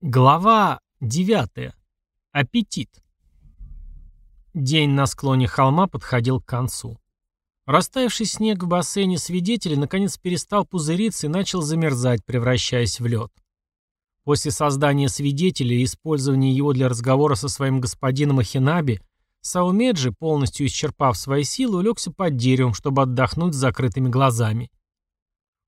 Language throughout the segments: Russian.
Глава 9. Аппетит. День на склоне холма подходил к концу. Растаявший снег в бассейне свидетелей наконец перестал пузыриться и начал замерзать, превращаясь в лед. После создания свидетелей и использования его для разговора со своим господином Ахинаби, Саумеджи, полностью исчерпав свои силы, улегся под деревом, чтобы отдохнуть с закрытыми глазами.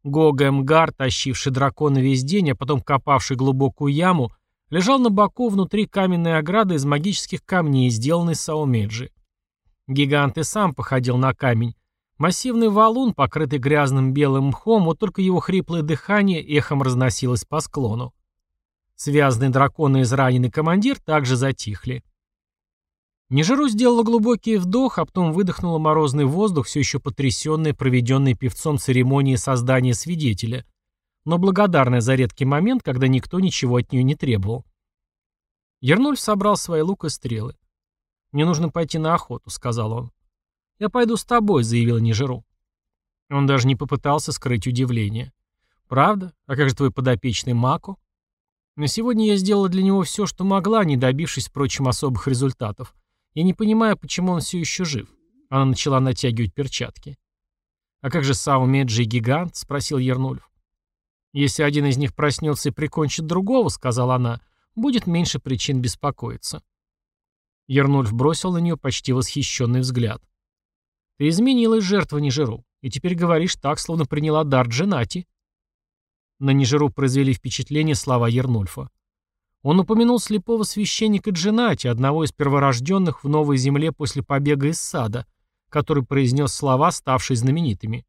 Гога Мгар, тащивший дракона весь день, а потом копавший глубокую яму, лежал на боку внутри каменной ограды из магических камней, сделанной Саумеджи. Гигант и сам походил на камень. Массивный валун, покрытый грязным белым мхом, вот только его хриплое дыхание эхом разносилось по склону. Связанный дракон и израненный командир также затихли. Нежиру сделала глубокий вдох, а потом выдохнула морозный воздух, все еще потрясенный, проведенной певцом церемонии создания свидетеля, но благодарная за редкий момент, когда никто ничего от нее не требовал. Ернольф собрал свои лук и стрелы. «Мне нужно пойти на охоту», — сказал он. «Я пойду с тобой», — заявила Нежиру. Он даже не попытался скрыть удивление. «Правда? А как же твой подопечный Мако?» «На сегодня я сделала для него все, что могла, не добившись, впрочем, особых результатов. Я не понимаю, почему он все еще жив. Она начала натягивать перчатки. «А как же Сао Меджи и Гигант?» — спросил Ернульф. «Если один из них проснется и прикончит другого», — сказала она, — «будет меньше причин беспокоиться». Ернульф бросил на нее почти восхищенный взгляд. «Ты изменилась, жертва Нижеру, и теперь говоришь так, словно приняла дар Дженати». На Нижеру произвели впечатление слова Ернульфа. Он упомянул слепого священника Дженати, одного из перворожденных в новой земле после побега из сада, который произнес слова, ставшие знаменитыми.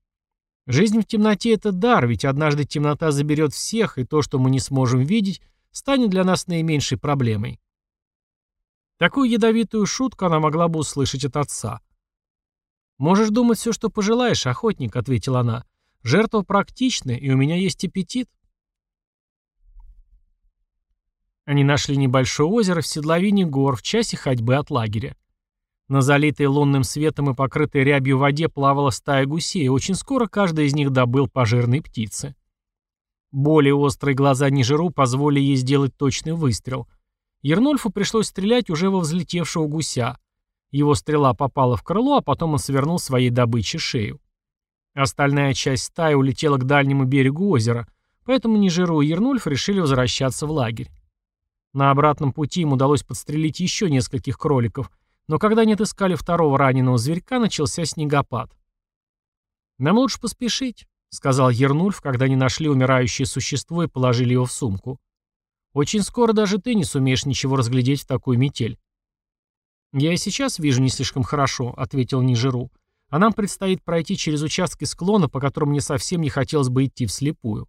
Жизнь в темноте — это дар, ведь однажды темнота заберет всех, и то, что мы не сможем видеть, станет для нас наименьшей проблемой. Такую ядовитую шутку она могла бы услышать от отца. «Можешь думать все, что пожелаешь, охотник», — ответила она. «Жертва практичная, и у меня есть аппетит». Они нашли небольшое озеро в седловине гор в часе ходьбы от лагеря. На залитой лунным светом и покрытой рябью воде плавала стая гусей, и очень скоро каждый из них добыл по птице. Более острые глаза Нижеру позволили ей сделать точный выстрел. Ернольфу пришлось стрелять уже во взлетевшего гуся. Его стрела попала в крыло, а потом он свернул своей добыче шею. Остальная часть стаи улетела к дальнему берегу озера, поэтому Нижеру и Ернульф решили возвращаться в лагерь. На обратном пути им удалось подстрелить еще нескольких кроликов, но когда они отыскали второго раненого зверька, начался снегопад. «Нам лучше поспешить», — сказал Ернульф, когда они нашли умирающее существо и положили его в сумку. «Очень скоро даже ты не сумеешь ничего разглядеть в такую метель». «Я и сейчас вижу не слишком хорошо», — ответил Нижеру. «А нам предстоит пройти через участки склона, по которым мне совсем не хотелось бы идти вслепую.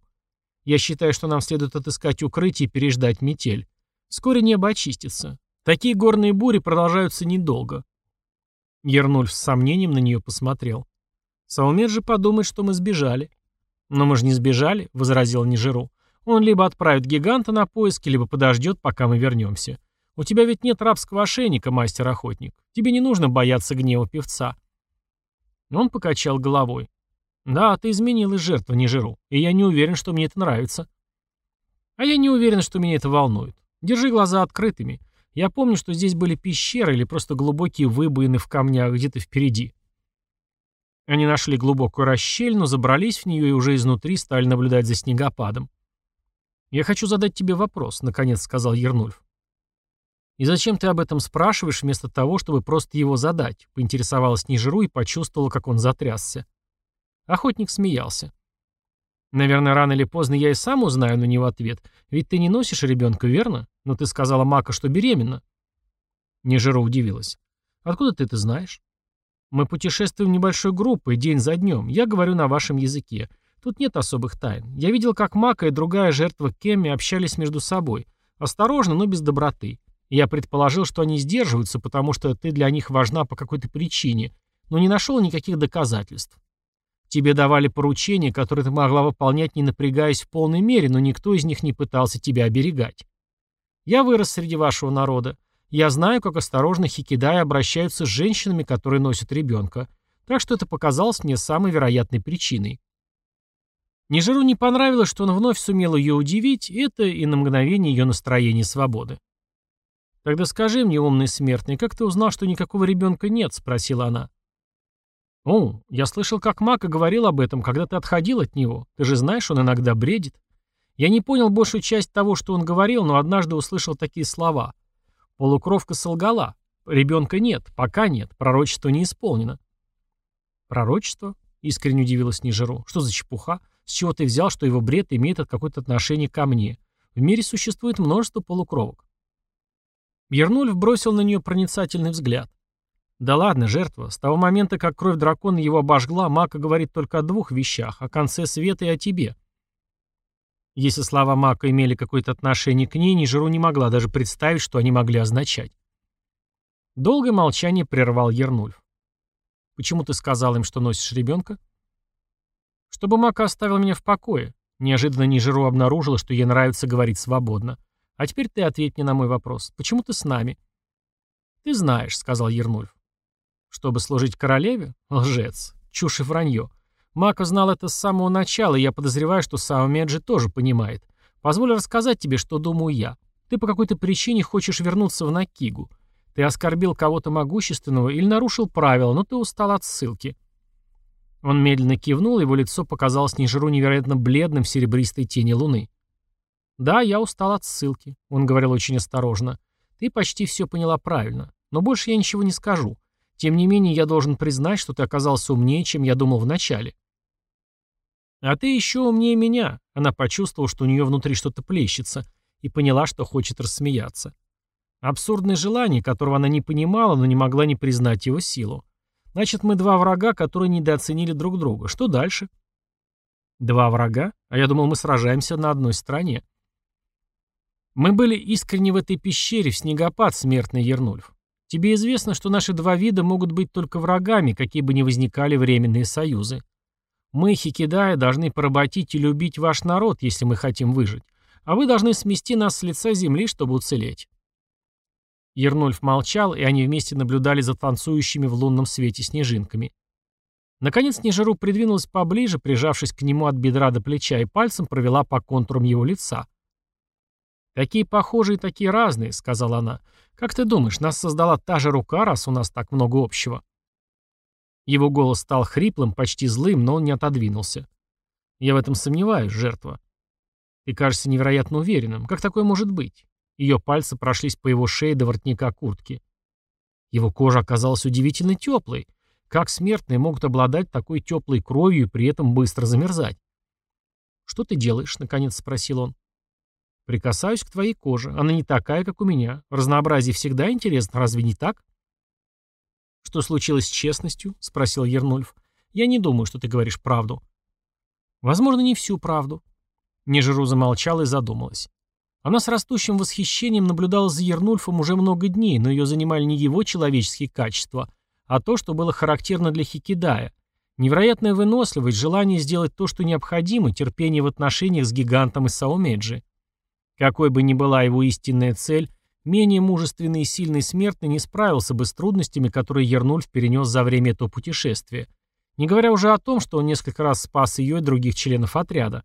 Я считаю, что нам следует отыскать укрытие и переждать метель. Вскоре небо очистится. Такие горные бури продолжаются недолго. Ернульф с сомнением на нее посмотрел. Саумер же подумает, что мы сбежали. Но мы же не сбежали, возразил Нижеру. Он либо отправит гиганта на поиски, либо подождет, пока мы вернемся. У тебя ведь нет рабского ошейника, мастер-охотник. Тебе не нужно бояться гнева певца. Он покачал головой. Да, ты изменилась жертва Нижеру, и я не уверен, что мне это нравится. А я не уверен, что меня это волнует. Держи глаза открытыми. Я помню, что здесь были пещеры или просто глубокие выбоины в камнях где-то впереди. Они нашли глубокую расщельну, забрались в нее и уже изнутри стали наблюдать за снегопадом. «Я хочу задать тебе вопрос», — наконец сказал Ернульф. «И зачем ты об этом спрашиваешь, вместо того, чтобы просто его задать?» — поинтересовалась Нижеру и почувствовала, как он затрясся. Охотник смеялся. «Наверное, рано или поздно я и сам узнаю на него ответ. Ведь ты не носишь ребенка, верно? Но ты сказала Мака, что беременна». Нежиро удивилась. «Откуда ты это знаешь?» «Мы путешествуем небольшой группой, день за днем. Я говорю на вашем языке. Тут нет особых тайн. Я видел, как Мака и другая жертва Кемми общались между собой. Осторожно, но без доброты. Я предположил, что они сдерживаются, потому что ты для них важна по какой-то причине, но не нашел никаких доказательств. Тебе давали поручения, которые ты могла выполнять, не напрягаясь в полной мере, но никто из них не пытался тебя оберегать. Я вырос среди вашего народа. Я знаю, как осторожно хикидаи обращаются с женщинами, которые носят ребенка. Так что это показалось мне самой вероятной причиной. Нижеру не понравилось, что он вновь сумел ее удивить, это и на мгновение ее настроение свободы. «Тогда скажи мне, умный смертный, как ты узнал, что никакого ребенка нет?» — спросила она. «О, я слышал, как Мака говорил об этом, когда ты отходил от него. Ты же знаешь, он иногда бредит. Я не понял большую часть того, что он говорил, но однажды услышал такие слова. Полукровка солгала. Ребенка нет, пока нет, пророчество не исполнено». «Пророчество?» — искренне удивилась Нижеру. «Что за чепуха? С чего ты взял, что его бред имеет какое-то отношение ко мне? В мире существует множество полукровок». Ернульф бросил на нее проницательный взгляд. Да ладно, жертва. С того момента, как кровь дракона его обожгла, Мака говорит только о двух вещах, о конце света и о тебе. Если слова Мака имели какое-то отношение к ней, Нижеру не могла даже представить, что они могли означать. Долгое молчание прервал Ернульф. «Почему ты сказал им, что носишь ребенка?» «Чтобы Мака оставил меня в покое». Неожиданно Нижеру обнаружила, что ей нравится говорить свободно. «А теперь ты ответь мне на мой вопрос. Почему ты с нами?» «Ты знаешь», — сказал Ернульф. Чтобы служить королеве? Лжец. Чушь и вранье. Мако знал это с самого начала, и я подозреваю, что Сао Меджи тоже понимает. Позволь рассказать тебе, что думаю я. Ты по какой-то причине хочешь вернуться в Накигу. Ты оскорбил кого-то могущественного или нарушил правила, но ты устал от ссылки. Он медленно кивнул, его лицо показалось Нижеру невероятно бледным в серебристой тени луны. «Да, я устал от ссылки», — он говорил очень осторожно. «Ты почти все поняла правильно. Но больше я ничего не скажу. Тем не менее, я должен признать, что ты оказался умнее, чем я думал вначале. А ты еще умнее меня. Она почувствовала, что у нее внутри что-то плещется, и поняла, что хочет рассмеяться. Абсурдное желание, которого она не понимала, но не могла не признать его силу. Значит, мы два врага, которые недооценили друг друга. Что дальше? Два врага? А я думал, мы сражаемся на одной стороне. Мы были искренне в этой пещере, в снегопад, смертный Ернульф. Тебе известно, что наши два вида могут быть только врагами, какие бы ни возникали временные союзы. Мы, Хикидая, должны поработить и любить ваш народ, если мы хотим выжить. А вы должны смести нас с лица земли, чтобы уцелеть. Ернольф молчал, и они вместе наблюдали за танцующими в лунном свете снежинками. Наконец Нежиру придвинулась поближе, прижавшись к нему от бедра до плеча, и пальцем провела по контурам его лица. «Такие похожие, такие разные», — сказала она. «Как ты думаешь, нас создала та же рука, раз у нас так много общего?» Его голос стал хриплым, почти злым, но он не отодвинулся. «Я в этом сомневаюсь, жертва. Ты кажешься невероятно уверенным. Как такое может быть?» Ее пальцы прошлись по его шее до воротника куртки. Его кожа оказалась удивительно теплой. Как смертные могут обладать такой теплой кровью и при этом быстро замерзать? «Что ты делаешь?» — наконец спросил он. Прикасаюсь к твоей коже. Она не такая, как у меня. Разнообразие всегда интересно, разве не так? Что случилось с честностью? Спросил Ернульф. Я не думаю, что ты говоришь правду. Возможно, не всю правду. Нежиру замолчала и задумалась. Она с растущим восхищением наблюдала за Ернульфом уже много дней, но ее занимали не его человеческие качества, а то, что было характерно для Хикидая. Невероятная выносливость, желание сделать то, что необходимо, терпение в отношениях с гигантом из Саумеджи. Какой бы ни была его истинная цель, менее мужественный и сильный смертный не справился бы с трудностями, которые Ернульф перенес за время этого путешествия, не говоря уже о том, что он несколько раз спас ее и других членов отряда.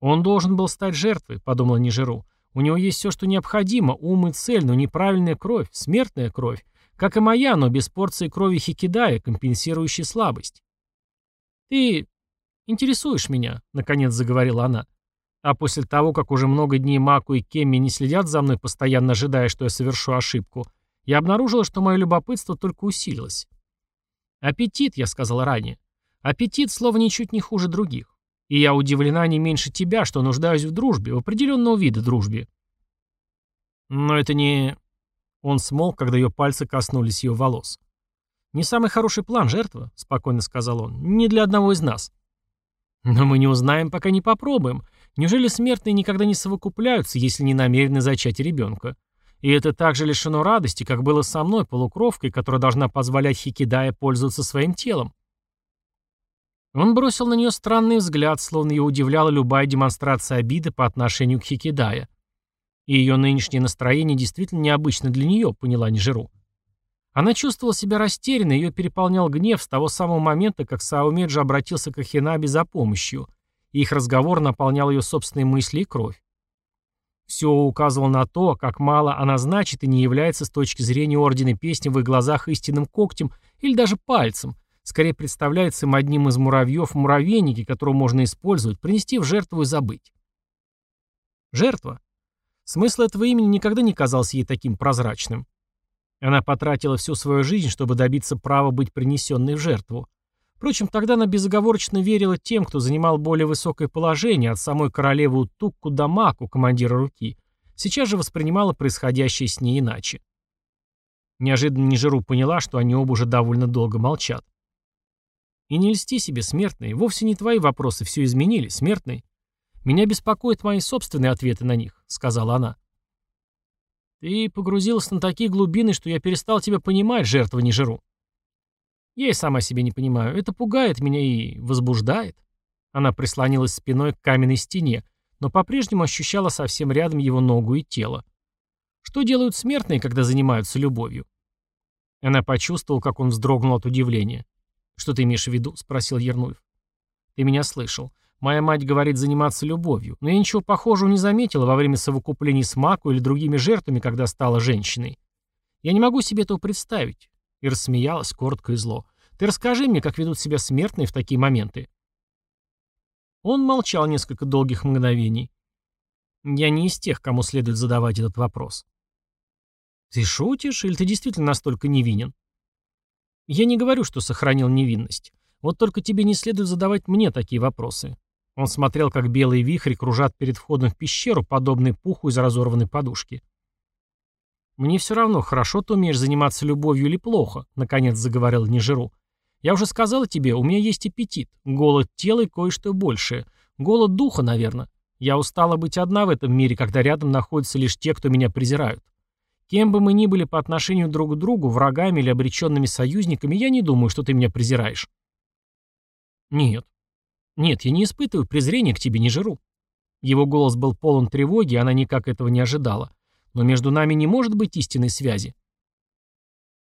«Он должен был стать жертвой», — подумала Нижеру. «У него есть все, что необходимо, ум и цель, но неправильная кровь, смертная кровь, как и моя, но без порции крови Хикидая, компенсирующей слабость». «Ты интересуешь меня», — наконец заговорила она. А после того, как уже много дней Маку и Кемми не следят за мной, постоянно ожидая, что я совершу ошибку, я обнаружила, что мое любопытство только усилилось. «Аппетит», — я сказал ранее. «Аппетит, слово ничуть не хуже других. И я удивлена не меньше тебя, что нуждаюсь в дружбе, в определенного вида дружбе». Но это не... Он смолк, когда ее пальцы коснулись ее волос. «Не самый хороший план, жертва», — спокойно сказал он. «Не для одного из нас». «Но мы не узнаем, пока не попробуем. Неужели смертные никогда не совокупляются, если не намерены зачать ребенка? И это так же лишено радости, как было со мной, полукровкой, которая должна позволять Хикидае пользоваться своим телом. Он бросил на нее странный взгляд, словно ее удивляла любая демонстрация обиды по отношению к Хикидае. И ее нынешнее настроение действительно необычно для нее, поняла Нижеру. Она чувствовала себя растерянной, ее переполнял гнев с того самого момента, как Саумеджи обратился к Ахинаби за помощью, и их разговор наполнял ее собственные мысли и кровь. Все указывало на то, как мало она значит и не является с точки зрения Ордена Песни в их глазах истинным когтем или даже пальцем, скорее представляется им одним из муравьев в муравейнике, которого можно использовать, принести в жертву и забыть. Жертва. Смысл этого имени никогда не казался ей таким прозрачным. Она потратила всю свою жизнь, чтобы добиться права быть принесенной в жертву. Впрочем, тогда она безоговорочно верила тем, кто занимал более высокое положение, от самой королевы Утукку до Маку, командира руки. Сейчас же воспринимала происходящее с ней иначе. Неожиданно Нижеру поняла, что они оба уже довольно долго молчат. «И не льсти себе, смертный, вовсе не твои вопросы все изменили, смертный. Меня беспокоят мои собственные ответы на них», — сказала она. «Ты погрузилась на такие глубины, что я перестал тебя понимать, жертва Нижеру. Я и сама себе не понимаю. Это пугает меня и возбуждает. Она прислонилась спиной к каменной стене, но по-прежнему ощущала совсем рядом его ногу и тело. Что делают смертные, когда занимаются любовью? Она почувствовала, как он вздрогнул от удивления. «Что ты имеешь в виду?» — спросил Ернульф. «Ты меня слышал. Моя мать говорит заниматься любовью, но я ничего похожего не заметила во время совокуплений с Маку или другими жертвами, когда стала женщиной. Я не могу себе этого представить. И рассмеялась коротко и зло. «Ты расскажи мне, как ведут себя смертные в такие моменты». Он молчал несколько долгих мгновений. «Я не из тех, кому следует задавать этот вопрос». «Ты шутишь, или ты действительно настолько невинен?» «Я не говорю, что сохранил невинность. Вот только тебе не следует задавать мне такие вопросы». Он смотрел, как белые вихри кружат перед входом в пещеру, подобные пуху из разорванной подушки. «Мне все равно, хорошо ты умеешь заниматься любовью или плохо», — наконец заговорил Нежиру. «Я уже сказала тебе, у меня есть аппетит, голод тела и кое-что большее. Голод духа, наверное. Я устала быть одна в этом мире, когда рядом находятся лишь те, кто меня презирают. Кем бы мы ни были по отношению друг к другу, врагами или обреченными союзниками, я не думаю, что ты меня презираешь». «Нет. Нет, я не испытываю презрения к тебе, Нежиру». Его голос был полон тревоги, она никак этого не ожидала. Но между нами не может быть истинной связи.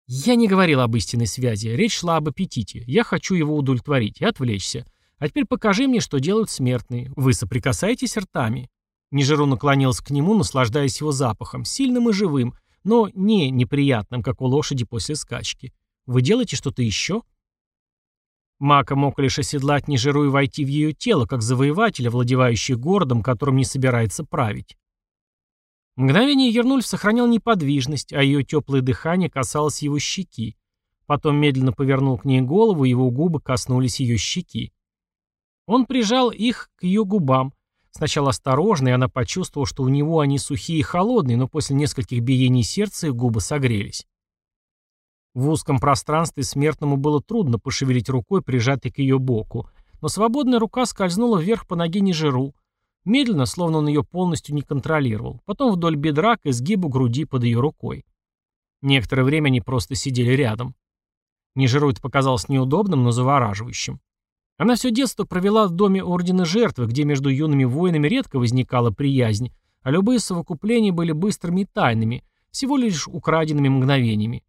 Я не говорил об истинной связи, речь шла об аппетите. Я хочу его удовлетворить и отвлечься. А теперь покажи мне, что делают смертные. Вы соприкасаетесь ртами. Нижеру наклонился к нему, наслаждаясь его запахом, сильным и живым, но не неприятным, как у лошади после скачки. Вы делаете что-то еще? Мака мог лишь оседлать Нижеру и войти в ее тело, как завоеватель, овладевающий городом, которым не собирается править. Мгновение Ернульф сохранял неподвижность, а ее теплое дыхание касалось его щеки. Потом медленно повернул к ней голову, его губы коснулись ее щеки. Он прижал их к ее губам. Сначала осторожно, и она почувствовала, что у него они сухие и холодные, но после нескольких биений сердца их губы согрелись. В узком пространстве смертному было трудно пошевелить рукой, прижатой к ее боку, но свободная рука скользнула вверх по ноге Нижеру, Медленно, словно он ее полностью не контролировал. Потом вдоль бедра к изгибу груди под ее рукой. Некоторое время они просто сидели рядом. Нижеру это показалось неудобным, но завораживающим. Она все детство провела в доме Ордена Жертвы, где между юными воинами редко возникала приязнь, а любые совокупления были быстрыми и тайными, всего лишь украденными мгновениями.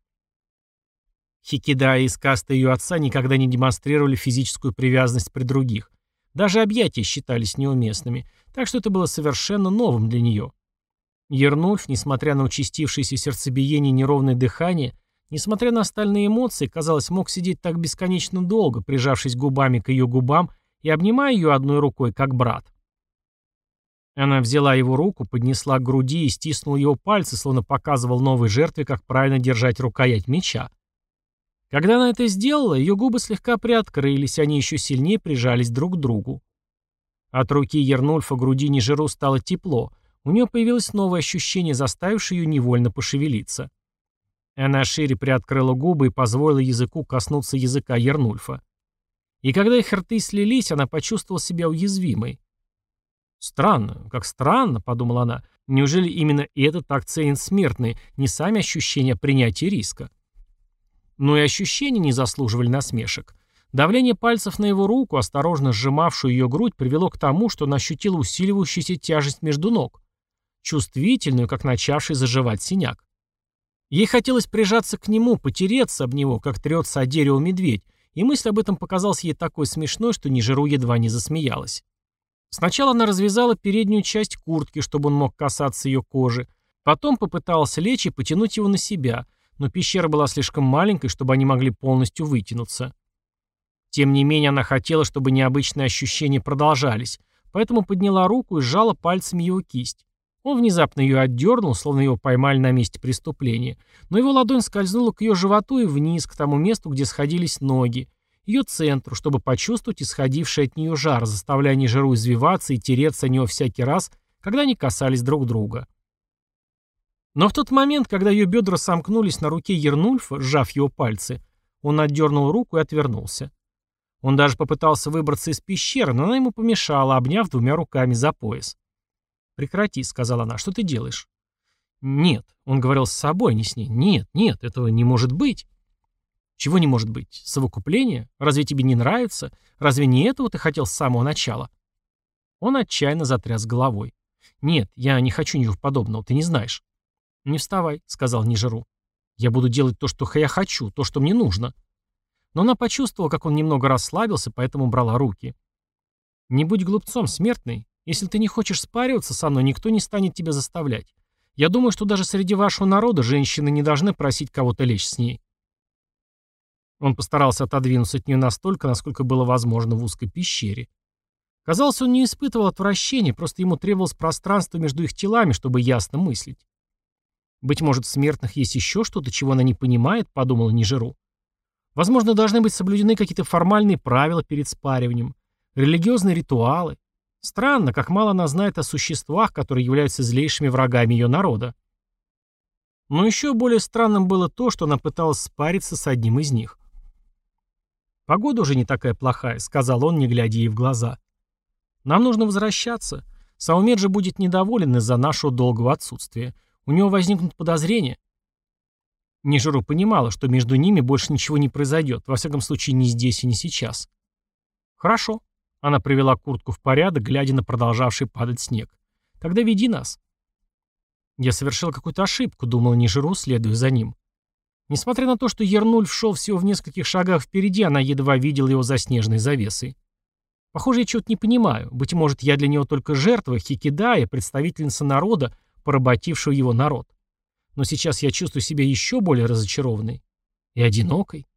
Хикида и Искаста ее отца никогда не демонстрировали физическую привязанность при других. Даже объятия считались неуместными, так что это было совершенно новым для нее. Ернульф, несмотря на участившееся сердцебиение и неровное дыхание, несмотря на остальные эмоции, казалось, мог сидеть так бесконечно долго, прижавшись губами к ее губам и обнимая ее одной рукой, как брат. Она взяла его руку, поднесла к груди и стиснула его пальцы, словно показывал новой жертве, как правильно держать рукоять меча. Когда она это сделала, ее губы слегка приоткрылись, они еще сильнее прижались друг к другу. От руки Ернульфа груди Нижеру стало тепло, у нее появилось новое ощущение, заставившее ее невольно пошевелиться. Она шире приоткрыла губы и позволила языку коснуться языка Ернульфа. И когда их рты слились, она почувствовала себя уязвимой. «Странно, как странно», — подумала она, — «неужели именно это так ценит смертные, не сами ощущения принятия риска?» Но и ощущения не заслуживали насмешек. Давление пальцев на его руку, осторожно сжимавшую ее грудь, привело к тому, что она ощутила усиливающуюся тяжесть между ног, чувствительную, как начавший заживать синяк. Ей хотелось прижаться к нему, потереться об него, как трется о дерево медведь, и мысль об этом показалась ей такой смешной, что Нижеру едва не засмеялась. Сначала она развязала переднюю часть куртки, чтобы он мог касаться ее кожи, потом попыталась лечь и потянуть его на себя, но пещера была слишком маленькой, чтобы они могли полностью вытянуться. Тем не менее, она хотела, чтобы необычные ощущения продолжались, поэтому подняла руку и сжала пальцами его кисть. Он внезапно ее отдернул, словно его поймали на месте преступления, но его ладонь скользнула к ее животу и вниз, к тому месту, где сходились ноги, ее центру, чтобы почувствовать исходивший от нее жар, заставляя Нижеру извиваться и тереться о него всякий раз, когда они касались друг друга. Но в тот момент, когда ее бедра сомкнулись на руке Ернульфа, сжав его пальцы, он отдернул руку и отвернулся. Он даже попытался выбраться из пещеры, но она ему помешала, обняв двумя руками за пояс. «Прекрати», — сказала она, — «что ты делаешь?» «Нет», — он говорил с собой, не с ней. «Нет, нет, этого не может быть». «Чего не может быть? Совокупление? Разве тебе не нравится? Разве не этого ты хотел с самого начала?» Он отчаянно затряс головой. «Нет, я не хочу ничего подобного, ты не знаешь». «Не вставай», — сказал Нижеру. «Я буду делать то, что я хочу, то, что мне нужно». Но она почувствовала, как он немного расслабился, поэтому брала руки. «Не будь глупцом, смертный. Если ты не хочешь спариваться со мной, никто не станет тебя заставлять. Я думаю, что даже среди вашего народа женщины не должны просить кого-то лечь с ней». Он постарался отодвинуться от нее настолько, насколько было возможно в узкой пещере. Казалось, он не испытывал отвращения, просто ему требовалось пространство между их телами, чтобы ясно мыслить. Быть может, в смертных есть еще что-то, чего она не понимает, подумала Нижеру. Возможно, должны быть соблюдены какие-то формальные правила перед спариванием, религиозные ритуалы. Странно, как мало она знает о существах, которые являются злейшими врагами ее народа. Но еще более странным было то, что она пыталась спариться с одним из них. «Погода уже не такая плохая», — сказал он, не глядя ей в глаза. «Нам нужно возвращаться. Саумед же будет недоволен из-за нашего долгого отсутствия. У него возникнут подозрения. Нижеру понимала, что между ними больше ничего не произойдет, во всяком случае не здесь и не сейчас. «Хорошо». Она привела куртку в порядок, глядя на продолжавший падать снег. «Тогда веди нас». Я совершил какую-то ошибку, думала Нижеру, следуя за ним. Несмотря на то, что Ернуль шел всего в нескольких шагах впереди, она едва видела его за снежной завесой. Похоже, я чего-то не понимаю. Быть может, я для него только жертва, хикидая, представительница народа, поработившего его народ. Но сейчас я чувствую себя еще более разочарованной и одинокой.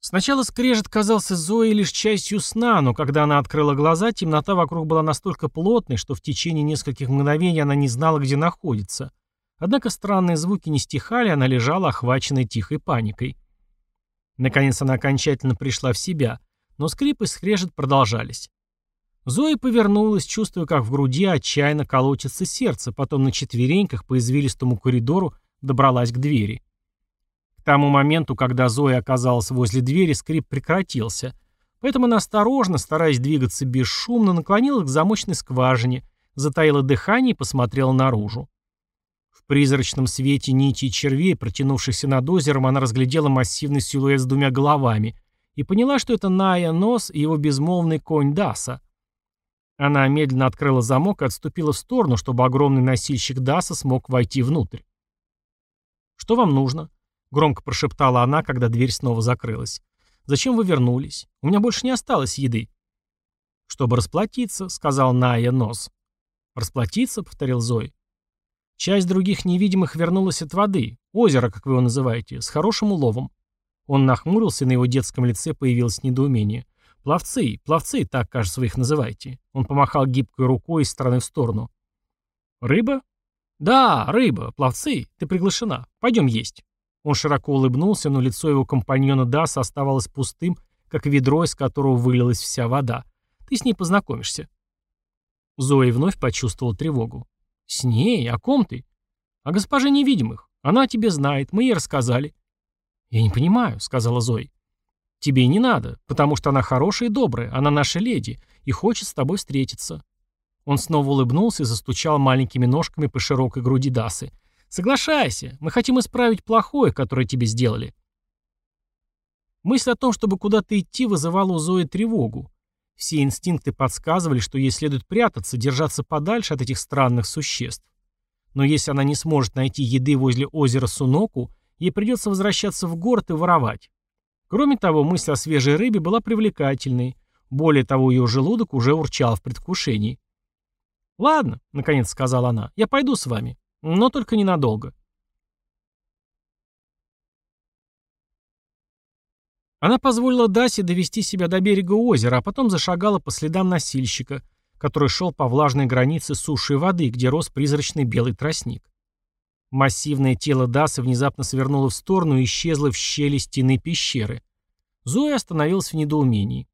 Сначала скрежет казался Зоей лишь частью сна, но когда она открыла глаза, темнота вокруг была настолько плотной, что в течение нескольких мгновений она не знала, где находится. Однако странные звуки не стихали, она лежала, охваченная тихой паникой. Наконец она окончательно пришла в себя, но скрип и скрежет продолжались. Зоя повернулась, чувствуя, как в груди отчаянно колотится сердце, потом на четвереньках по извилистому коридору добралась к двери. К тому моменту, когда Зоя оказалась возле двери, скрип прекратился, поэтому она осторожно, стараясь двигаться бесшумно, наклонилась к замочной скважине, затаила дыхание и посмотрела наружу. В призрачном свете нити и червей, протянувшихся над озером, она разглядела массивный силуэт с двумя головами и поняла, что это Ная Нос и его безмолвный конь Даса. Она медленно открыла замок и отступила в сторону, чтобы огромный носильщик Даса смог войти внутрь. «Что вам нужно?» — громко прошептала она, когда дверь снова закрылась. «Зачем вы вернулись? У меня больше не осталось еды». «Чтобы расплатиться», — сказал Ная Нос. «Расплатиться?» — повторил Зой. «Часть других невидимых вернулась от воды, озера, как вы его называете, с хорошим уловом». Он нахмурился, и на его детском лице появилось недоумение. «Пловцы, пловцы, так, кажется, вы их называете». Он помахал гибкой рукой из стороны в сторону. «Рыба?» «Да, рыба, пловцы, ты приглашена. Пойдем есть». Он широко улыбнулся, но лицо его компаньона Даса оставалось пустым, как ведро, из которого вылилась вся вода. «Ты с ней познакомишься». Зоя вновь почувствовала тревогу. «С ней? О ком ты?» «О госпоже невидимых. Она о тебе знает, мы ей рассказали». «Я не понимаю», — сказала Зоя. Тебе не надо, потому что она хорошая и добрая, она наша леди, и хочет с тобой встретиться». Он снова улыбнулся и застучал маленькими ножками по широкой груди Дасы. «Соглашайся, мы хотим исправить плохое, которое тебе сделали». Мысль о том, чтобы куда-то идти, вызывала у Зои тревогу. Все инстинкты подсказывали, что ей следует прятаться, держаться подальше от этих странных существ. Но если она не сможет найти еды возле озера Суноку, ей придется возвращаться в город и воровать. Кроме того, мысль о свежей рыбе была привлекательной. Более того, ее желудок уже урчал в предвкушении. «Ладно», — наконец сказала она, — «я пойду с вами, но только ненадолго». Она позволила Дасе довести себя до берега озера, а потом зашагала по следам носильщика, который шел по влажной границе суши и воды, где рос призрачный белый тростник. Массивное тело Дасы внезапно свернуло в сторону и исчезло в щели стены пещеры. Зоя остановилась в недоумении.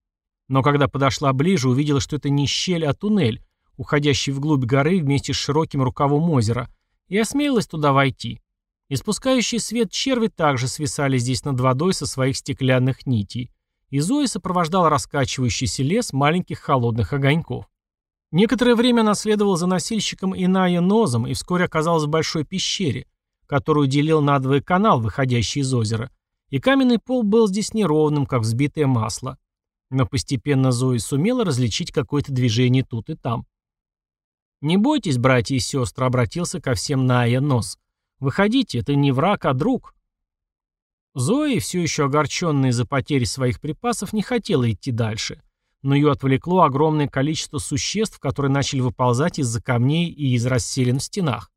Но когда подошла ближе, увидела, что это не щель, а туннель, уходящий вглубь горы вместе с широким рукавом озера, и осмелилась туда войти. Испускающий свет черви также свисали здесь над водой со своих стеклянных нитей, и Зои сопровождал раскачивающийся лес маленьких холодных огоньков. Некоторое время она следовала за носильщиком Иная Нозом и вскоре оказалась в большой пещере, которую делил надвое канал, выходящий из озера, и каменный пол был здесь неровным, как взбитое масло. Но постепенно Зои сумела различить какое-то движение тут и там. «Не бойтесь, братья и сестры», — обратился ко всем Ная Нос. Выходите, это не враг, а друг. Зои, все еще огорченная из-за потери своих припасов, не хотела идти дальше, но ее отвлекло огромное количество существ, которые начали выползать из-за камней и из расселин в стенах.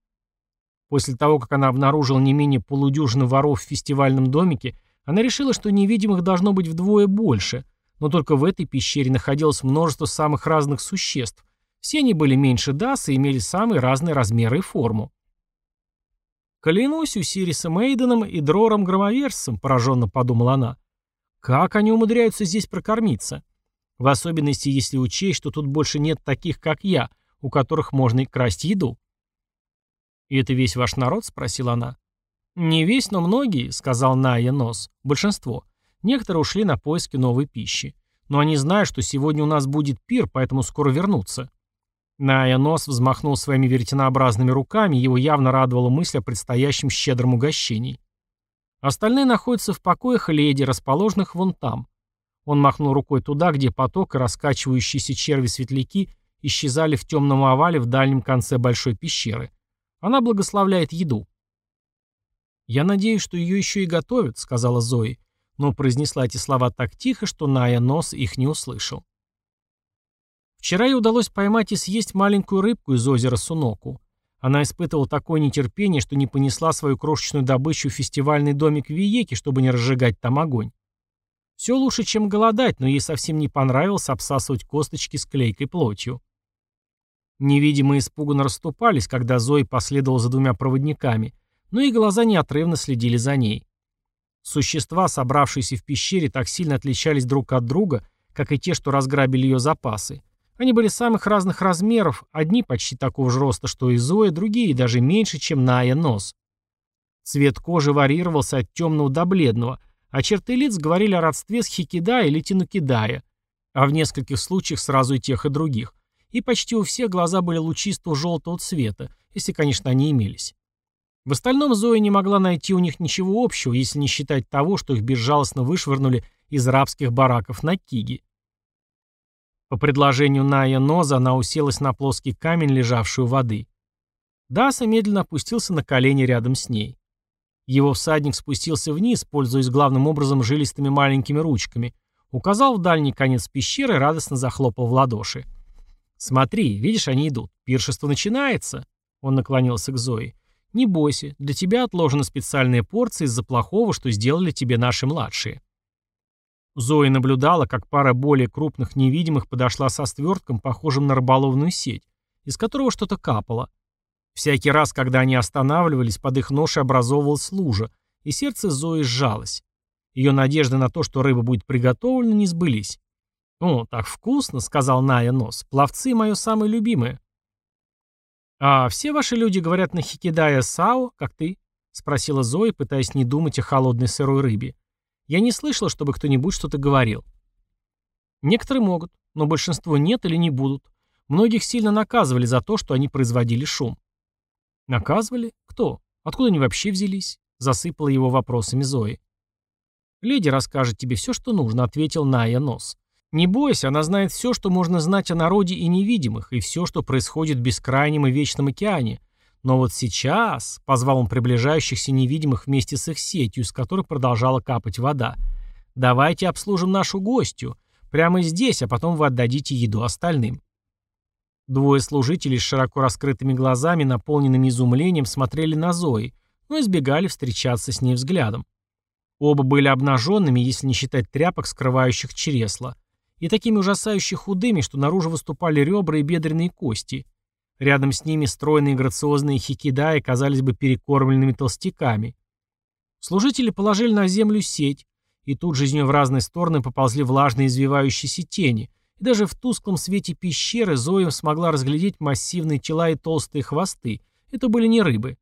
После того, как она обнаружила не менее полудюжины воров в фестивальном домике, она решила, что невидимых должно быть вдвое больше, но только в этой пещере находилось множество самых разных существ. Все они были меньше Даса и имели самые разные размеры и форму. «Клянусь Усирисом Эйденом и Дрором Громоверсом», — пораженно подумала она. «Как они умудряются здесь прокормиться? В особенности, если учесть, что тут больше нет таких, как я, у которых можно и красть еду». «И это весь ваш народ?» — спросила она. «Не весь, но многие», — сказал Ная Нос. «Большинство. Некоторые ушли на поиски новой пищи. Но они знают, что сегодня у нас будет пир, поэтому скоро вернутся. Ная нос взмахнул своими веретенообразными руками, его явно радовала мысль о предстоящем щедром угощении. Остальные находятся в покоях леди, расположенных вон там. Он махнул рукой туда, где поток и раскачивающиеся черви-светляки исчезали в темном овале в дальнем конце большой пещеры. Она благословляет еду. «Я надеюсь, что ее еще и готовят», — сказала Зои, но произнесла эти слова так тихо, что Ная Нос их не услышал. Вчера ей удалось поймать и съесть маленькую рыбку из озера Суноку. Она испытывала такое нетерпение, что не понесла свою крошечную добычу в фестивальный домик Виеки, чтобы не разжигать там огонь. Все лучше, чем голодать, но ей совсем не понравилось обсасывать косточки с клейкой плотью. Невидимые испуганно расступались, когда Зои последовала за двумя проводниками, но и глаза неотрывно следили за ней. Существа, собравшиеся в пещере, так сильно отличались друг от друга, как и те, что разграбили ее запасы. Они были самых разных размеров, одни почти такого же роста, что и Зоя, другие даже меньше, чем Ная Нос. Цвет кожи варьировался от темного до бледного, а черты лиц говорили о родстве с Хикидая или Тинукидая, а в нескольких случаях сразу и тех, и других. И почти у всех глаза были лучистого желтого цвета, если, конечно, они имелись. В остальном Зоя не могла найти у них ничего общего, если не считать того, что их безжалостно вышвырнули из рабских бараков на Киги. По предложению Ная Ноза она уселась на плоский камень, лежавший у воды. Даса медленно опустился на колени рядом с ней. Его всадник спустился вниз, пользуясь главным образом жилистыми маленькими ручками, указал в дальний конец пещеры и радостно захлопал в ладоши. «Смотри, видишь, они идут. Пиршество начинается!» Он наклонился к Зое. «Не бойся, для тебя отложена специальная порция из-за плохого, что сделали тебе наши младшие». Зоя наблюдала, как пара более крупных невидимых подошла со ствертком, похожим на рыболовную сеть, из которого что-то капало. Всякий раз, когда они останавливались, под их ношей образовывалась лужа, и сердце Зои сжалось. Ее надежды на то, что рыба будет приготовлена, не сбылись. «О, так вкусно», — сказал Ная Нос. «Пловцы — мое самое любимое». «А все ваши люди говорят на хикидая сао, как ты?» — спросила Зоя, пытаясь не думать о холодной сырой рыбе. Я не слышала, чтобы кто-нибудь что-то говорил. Некоторые могут, но большинство нет или не будут. Многих сильно наказывали за то, что они производили шум. Наказывали? Кто? Откуда они вообще взялись? Засыпала его вопросами Зои. «Леди расскажет тебе все, что нужно», — ответил Ная Нос. Не бойся, она знает все, что можно знать о народе и невидимых, и все, что происходит в бескрайнем и вечном океане. Но вот сейчас, позвал он приближающихся невидимых вместе с их сетью, с которой продолжала капать вода, давайте обслужим нашу гостью. Прямо здесь, а потом вы отдадите еду остальным. Двое служителей с широко раскрытыми глазами, наполненными изумлением, смотрели на Зои, но избегали встречаться с ней взглядом. Оба были обнаженными, если не считать тряпок, скрывающих чресла и такими ужасающе худыми, что наружу выступали ребра и бедренные кости. Рядом с ними стройные грациозные хикидаи казались бы перекормленными толстяками. Служители положили на землю сеть, и тут же из нее в разные стороны поползли влажные извивающиеся тени, даже в тусклом свете пещеры Зоя смогла разглядеть массивные тела и толстые хвосты. Это были не рыбы.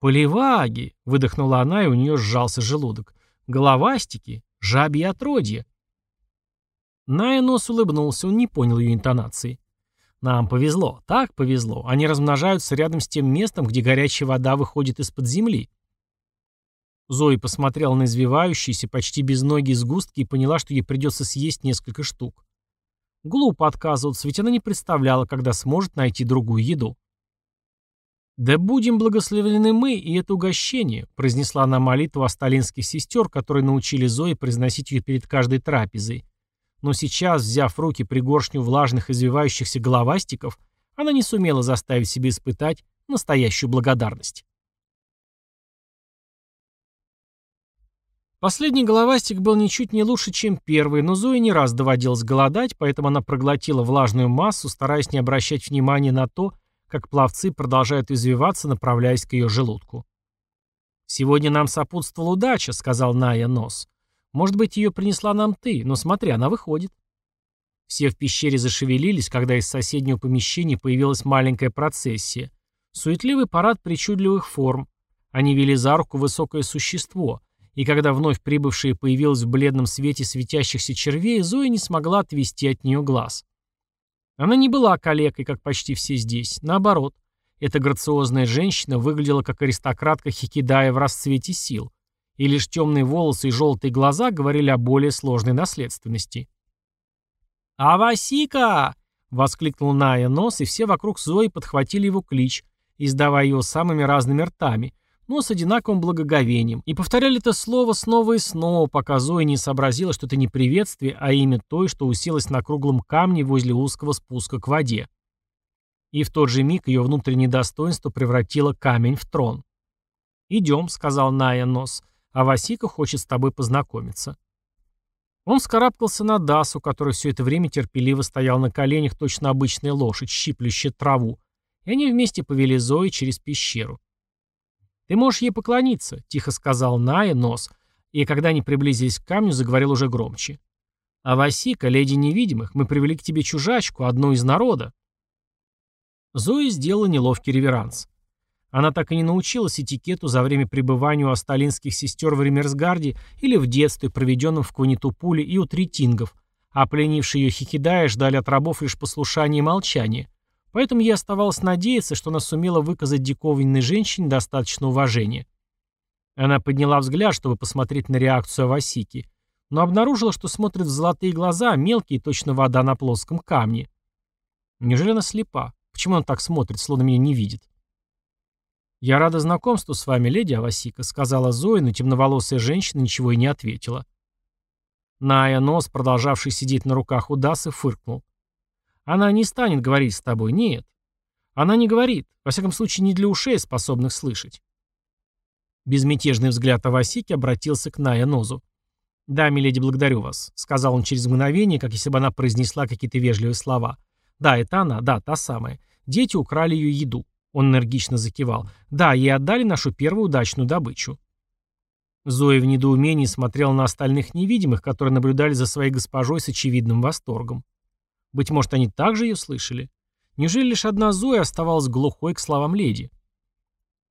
«Поливаги!» — выдохнула она, и у нее сжался желудок. «Головастики! Жабьи отродья!» Найнос улыбнулся, он не понял ее интонации. «Нам повезло, так повезло. Они размножаются рядом с тем местом, где горячая вода выходит из-под земли». Зои посмотрела на извивающиеся, почти без ноги сгустки и поняла, что ей придется съесть несколько штук. Глупо отказываться, ведь она не представляла, когда сможет найти другую еду. «Да будем благословлены мы и это угощение», произнесла она молитву осталинских сестер, которые научили Зои произносить ее перед каждой трапезой. Но сейчас, взяв в руки пригоршню влажных извивающихся головастиков, она не сумела заставить себе испытать настоящую благодарность. Последний головастик был ничуть не лучше, чем первый, но Зои не раз доводилось голодать, поэтому она проглотила влажную массу, стараясь не обращать внимания на то, как пловцы продолжают извиваться, направляясь к ее желудку. «Сегодня нам сопутствовала удача», — сказал Ная Нос. Может быть, ее принесла нам ты, но смотри, она выходит. Все в пещере зашевелились, когда из соседнего помещения появилась маленькая процессия. Суетливый парад причудливых форм. Они вели за руку высокое существо, и когда вновь прибывшее появилось в бледном свете светящихся червей, Зоя не смогла отвести от нее глаз. Она не была калекой, как почти все здесь. Наоборот, эта грациозная женщина выглядела как аристократка Хикидая в расцвете сил и лишь темные волосы и желтые глаза говорили о более сложной наследственности. «Авасика!» — воскликнул Ная Нос, и все вокруг Зои подхватили его клич, издавая его самыми разными ртами, но с одинаковым благоговением, и повторяли это слово снова и снова, пока Зоя не сообразила, что это не приветствие, а имя той, что уселась на круглом камне возле узкого спуска к воде. И в тот же миг ее внутреннее достоинство превратило камень в трон. «Идем», — сказал Ная Нос, а Васика хочет с тобой познакомиться». Он скарабкался на Дасу, который все это время терпеливо стоял на коленях, точно обычная лошадь, щиплющая траву, и они вместе повели Зои через пещеру. «Ты можешь ей поклониться», — тихо сказал Ная Нос, и когда они приблизились к камню, заговорил уже громче. «А Васика, леди невидимых, мы привели к тебе чужачку, одну из народа». Зои сделала неловкий реверанс. Она так и не научилась этикету за время пребывания у асталинских сестер в Ремерсгарде или в детстве, проведенном в Кунитупуле и у третингов, а пленившие ее хикидая ждали от рабов лишь послушания и молчания. Поэтому ей оставалось надеяться, что она сумела выказать диковинной женщине достаточно уважения. Она подняла взгляд, чтобы посмотреть на реакцию Авасики, но обнаружила, что смотрит в золотые глаза, мелкие, точно вода на плоском камне. Неужели она слепа? Почему она так смотрит, словно меня не видит? «Я рада знакомству с вами, леди Авасика», — сказала Зоя, но темноволосая женщина ничего и не ответила. Ная Нос, продолжавший сидеть на руках у Дасы, фыркнул. «Она не станет говорить с тобой, нет. Она не говорит, во всяком случае, не для ушей, способных слышать». Безмятежный взгляд Авасики обратился к Ная Нозу. «Да, миледи, благодарю вас», — сказал он через мгновение, как если бы она произнесла какие-то вежливые слова. «Да, это она, да, та самая. Дети украли ее еду. Он энергично закивал. «Да, ей отдали нашу первую удачную добычу». Зоя в недоумении смотрела на остальных невидимых, которые наблюдали за своей госпожой с очевидным восторгом. Быть может, они также ее слышали? Неужели лишь одна Зоя оставалась глухой к словам леди?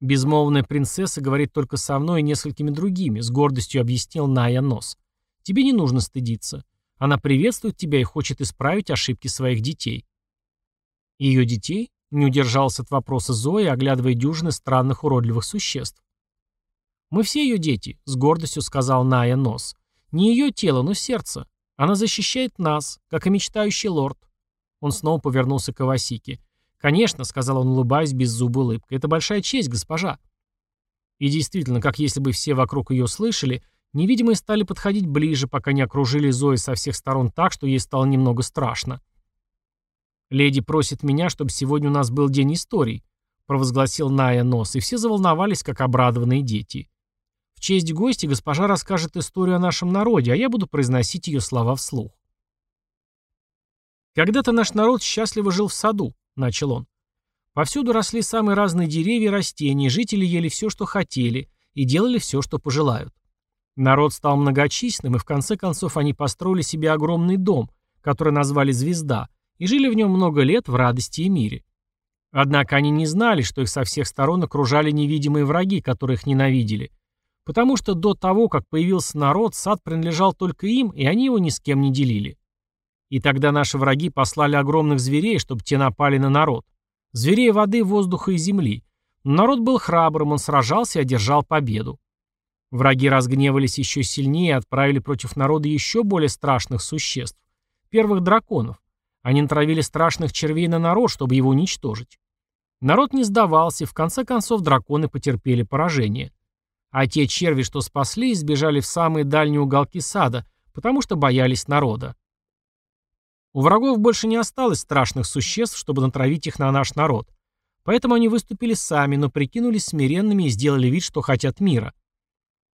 «Безмолвная принцесса говорит только со мной и несколькими другими», — с гордостью объяснил Ная Нос. «Тебе не нужно стыдиться. Она приветствует тебя и хочет исправить ошибки своих детей». «Ее детей?» Не удержался от вопроса Зои, оглядывая дюжины странных уродливых существ. «Мы все ее дети», — с гордостью сказал Ная Нос. «Не ее тело, но сердце. Она защищает нас, как и мечтающий лорд. Он снова повернулся к Авасике. «Конечно», — сказал он, улыбаясь без зубы улыбкой, — «это большая честь, госпожа». И действительно, как если бы все вокруг ее слышали, невидимые стали подходить ближе, пока не окружили Зои со всех сторон так, что ей стало немного страшно. «Леди просит меня, чтобы сегодня у нас был день историй», — провозгласил Ная Нос, и все заволновались, как обрадованные дети. «В честь гостя госпожа расскажет историю о нашем народе, а я буду произносить ее слова вслух». «Когда-то наш народ счастливо жил в саду», — начал он. Повсюду росли самые разные деревья и растения, жители ели все, что хотели, и делали все, что пожелают. Народ стал многочисленным, и в конце концов они построили себе огромный дом, который назвали «Звезда», и жили в нем много лет в радости и мире. Однако они не знали, что их со всех сторон окружали невидимые враги, которые их ненавидели. Потому что до того, как появился народ, сад принадлежал только им, и они его ни с кем не делили. И тогда наши враги послали огромных зверей, чтобы те напали на народ. Зверей воды, воздуха и земли. Но народ был храбрым, он сражался и одержал победу. Враги разгневались еще сильнее и отправили против народа еще более страшных существ. Первых драконов. Они натравили страшных червей на народ, чтобы его уничтожить. Народ не сдавался, и в конце концов драконы потерпели поражение. А те черви, что спасли, сбежали в самые дальние уголки сада, потому что боялись народа. У врагов больше не осталось страшных существ, чтобы натравить их на наш народ. Поэтому они выступили сами, но прикинулись смиренными и сделали вид, что хотят мира.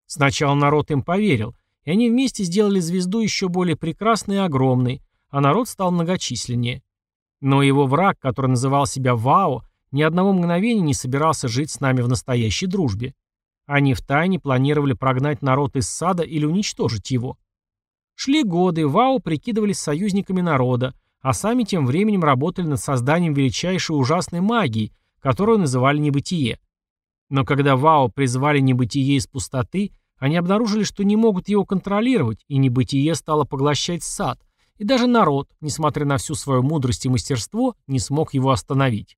Сначала народ им поверил, и они вместе сделали звезду еще более прекрасной и огромной, а народ стал многочисленнее. Но его враг, который называл себя Вао, ни одного мгновения не собирался жить с нами в настоящей дружбе. Они втайне планировали прогнать народ из сада или уничтожить его. Шли годы, Вау прикидывались союзниками народа, а сами тем временем работали над созданием величайшей ужасной магии, которую называли небытие. Но когда Вау призвали небытие из пустоты, они обнаружили, что не могут его контролировать, и небытие стало поглощать сад, и даже народ, несмотря на всю свою мудрость и мастерство, не смог его остановить.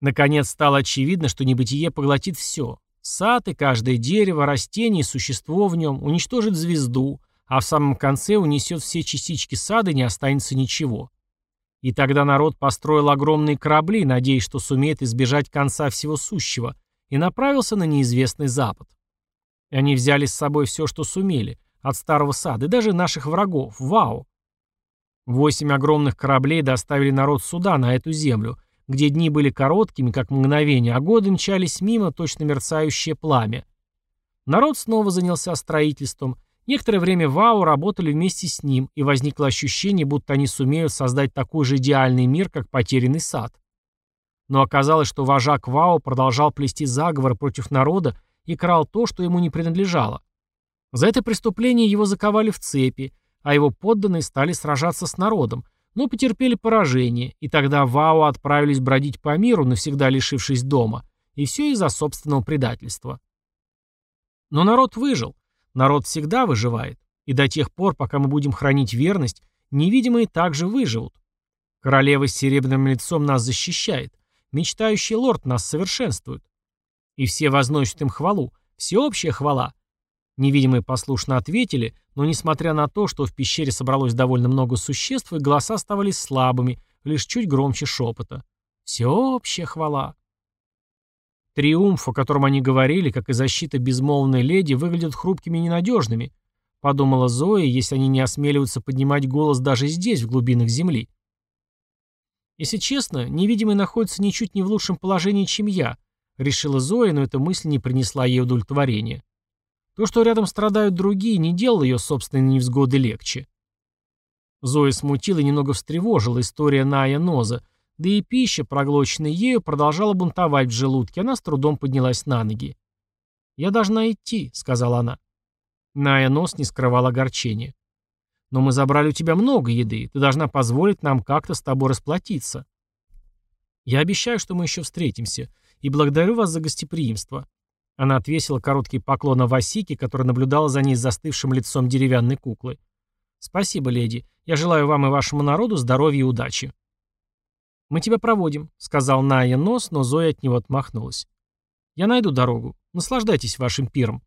Наконец стало очевидно, что небытие поглотит все. Сад и каждое дерево, растение и существо в нем уничтожит звезду, а в самом конце унесет все частички сада и не останется ничего. И тогда народ построил огромные корабли, надеясь, что сумеет избежать конца всего сущего, и направился на неизвестный запад. И они взяли с собой все, что сумели, от старого сада, и даже наших врагов, вау. Восемь огромных кораблей доставили народ сюда, на эту землю, где дни были короткими, как мгновение, а годы мчались мимо, точно мерцающее пламя. Народ снова занялся строительством, Некоторое время Вау работали вместе с ним, и возникло ощущение, будто они сумеют создать такой же идеальный мир, как потерянный сад. Но оказалось, что вожак Вау продолжал плести заговор против народа и крал то, что ему не принадлежало. За это преступление его заковали в цепи, а его подданные стали сражаться с народом, но потерпели поражение, и тогда Вау отправились бродить по миру, навсегда лишившись дома, и все из-за собственного предательства. Но народ выжил, Народ всегда выживает, и до тех пор, пока мы будем хранить верность, невидимые также выживут. Королева с серебряным лицом нас защищает, мечтающий лорд нас совершенствует. И все возносят им хвалу, всеобщая хвала. Невидимые послушно ответили, но несмотря на то, что в пещере собралось довольно много существ, и голоса оставались слабыми, лишь чуть громче шепота. Всеобщая хвала. Триумф, о котором они говорили, как и защита безмолвной леди, выглядят хрупкими и ненадежными, подумала Зоя, если они не осмеливаются поднимать голос даже здесь, в глубинах земли. Если честно, невидимый находится ничуть не в лучшем положении, чем я, решила Зоя, но эта мысль не принесла ей удовлетворения. То, что рядом страдают другие, не делало ее собственные невзгоды легче. Зоя смутила и немного встревожила история Ная Ноза, да и пища, проглоченная ею, продолжала бунтовать в желудке, она с трудом поднялась на ноги. «Я должна идти», — сказала она. Ная нос не скрывал огорчения. «Но мы забрали у тебя много еды, ты должна позволить нам как-то с тобой расплатиться». «Я обещаю, что мы еще встретимся, и благодарю вас за гостеприимство». Она отвесила короткий поклон Васике, которая наблюдала за ней с застывшим лицом деревянной куклы. «Спасибо, леди. Я желаю вам и вашему народу здоровья и удачи». «Мы тебя проводим», — сказал Ная Нос, но Зоя от него отмахнулась. «Я найду дорогу. Наслаждайтесь вашим пиром».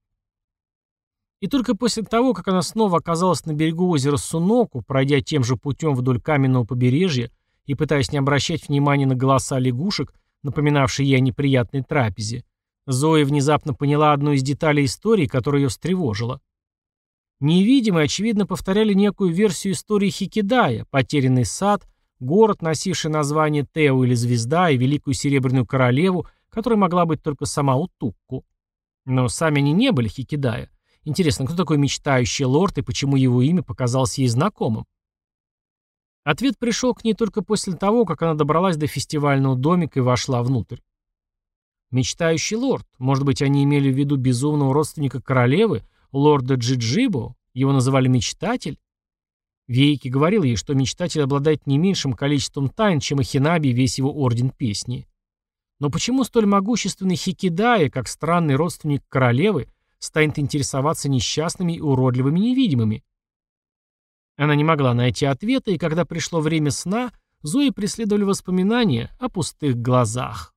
И только после того, как она снова оказалась на берегу озера Суноку, пройдя тем же путем вдоль каменного побережья и пытаясь не обращать внимания на голоса лягушек, напоминавшие ей о неприятной трапезе, Зоя внезапно поняла одну из деталей истории, которая ее встревожила. Невидимые, очевидно, повторяли некую версию истории Хикидая, потерянный сад, город, носивший название Тео или Звезда, и Великую Серебряную Королеву, которая могла быть только сама Утукку. Но сами они не были Хикидая. Интересно, кто такой мечтающий лорд и почему его имя показалось ей знакомым? Ответ пришел к ней только после того, как она добралась до фестивального домика и вошла внутрь. Мечтающий лорд. Может быть, они имели в виду безумного родственника королевы, лорда Джиджибо? Его называли мечтатель? Вейки говорил ей, что мечтатель обладает не меньшим количеством тайн, чем Ахинаби и весь его орден песни. Но почему столь могущественный Хикидая, как странный родственник королевы, станет интересоваться несчастными и уродливыми невидимыми? Она не могла найти ответа, и когда пришло время сна, Зои преследовали воспоминания о пустых глазах.